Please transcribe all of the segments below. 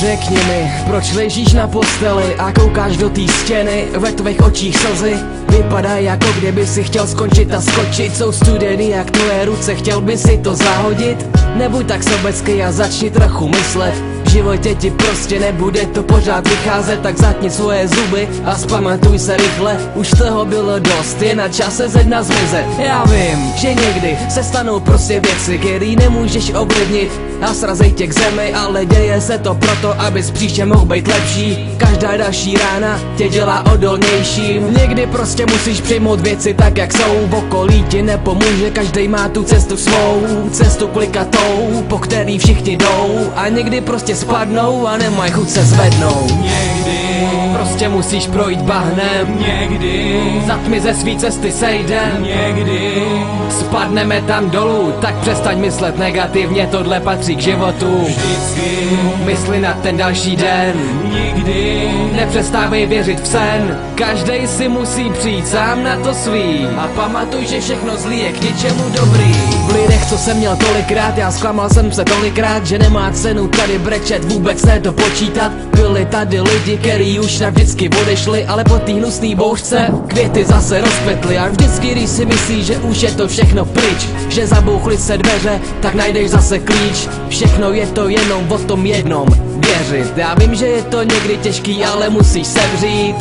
Řekni mi, proč ležíš na posteli a koukáš do té stěny, ve tvých očích slzy Vypadá jako kdyby si chtěl skončit a skočit. Jsou studený jak tvoje ruce, chtěl by si to zahodit? Nebuď tak sobecký a začni trochu myslet životě ti prostě nebude to pořád vycházet Tak zatni svoje zuby a zpamatuj se rychle. Už toho bylo dost, je na čase ze dna zmizet. Já vím, že někdy se stanou prostě věci, který nemůžeš ovlivnit. A srazej tě k zemi, ale děje se to proto, abys příště mohl být lepší. Každá další rána tě dělá odolnějším Někdy prostě musíš přijmout věci tak, jak jsou. V okolí ti nepomůže, každý má tu cestu svou. Cestu klikatou, po který všichni jdou. A někdy prostě spadnou a nemají chuť se zvednout. Někdy Prostě musíš projít bahnem. Někdy. Za tmy ze svý cesty sejdem. Někdy. Spadneme tam dolů, tak přestaň myslet negativně, tohle patří k životu. Vždycky. Mysli na ten další den. Nikdy. Nepřestávej věřit v sen. Každej si musí přijít sám na to svý. A pamatuj, že všechno zlý je k něčemu dobrý. V lidech, co jsem měl tolikrát Já zklamal jsem se tolikrát, že nemá cenu tady brečet Vůbec ne to počítat. Byli tady lidi, který už navždycky odešli Ale po té hnusný bouřce květy zase rozpetly A vždycky, když si myslí, že už je to všechno pryč Že zabouchly se dveře, tak najdeš zase klíč. Všechno je to jenom o tom jednom Věřit, já vím, že je to někdy těžký, ale musíš sevřít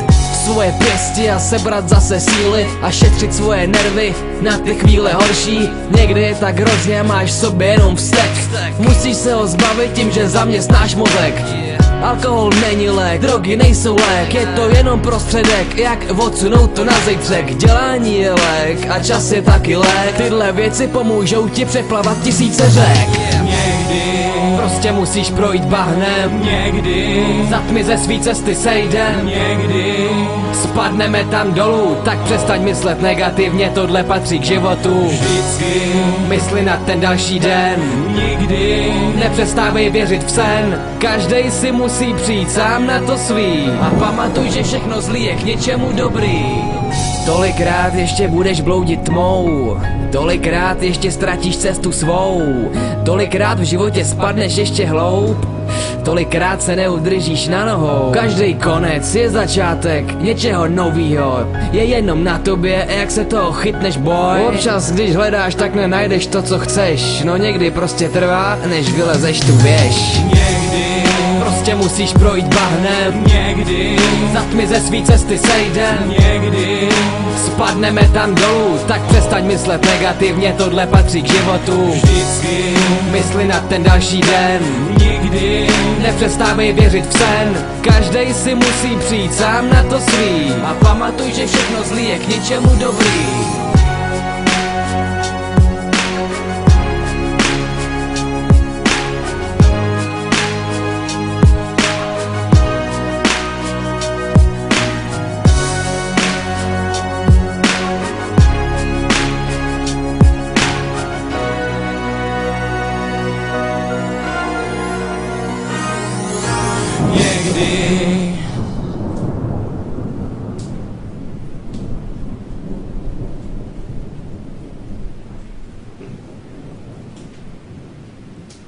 svoje pěsti a sebrat zase síly a šetřit svoje nervy na ty chvíle horší. Někdy je tak hrozně máš sobě jenom vztek. Musíš se ho zbavit tím, že zaměstnáš mozek Alkohol není lék, drogy nejsou lék, je to jenom prostředek, jak odsunout to na zejtřek. Dělání je lék a čas je taky lék, tyhle věci pomůžou ti přeplavat tisíce řek. Někdy Prostě musíš projít bahnem, Někdy za tmy ze svý cesty sejdem. Někdy Spadneme tam dolů, tak přestaň myslet negativně, tohle patří k životu. Vždycky. Mysli na ten další den, Nikdy. Nepřestávej věřit v sen. Každej si musí přijít sám na to svý. A pamatuj, že všechno zlý je k něčemu dobrý. Tolikrát ještě budeš bloudit tmou. Tolikrát ještě ztratíš cestu svou. Tolikrát v životě spadneš ještě hloub Tolikrát se neudržíš na nohou. Každý konec je začátek něčeho novýho. Je jenom na tobě, jak se toho chytneš boj. Občas, když hledáš, tak nenajdeš to, co chceš. No někdy prostě trvá, než vylezeš tu věž. Někdy. Prostě musíš projít bahnem. Někdy. Za tmy ze svý cesty sejdem. Někdy Spadneme tam dolů, tak přestaň myslet negativně, tohle patří k životu. Vždycky. Mysli na ten další den, Nikdy. Nepřestávej věřit v sen. Každej si musí přijít sám na to svý. A pamatuj, že všechno zlý je k něčemu dobrý mim.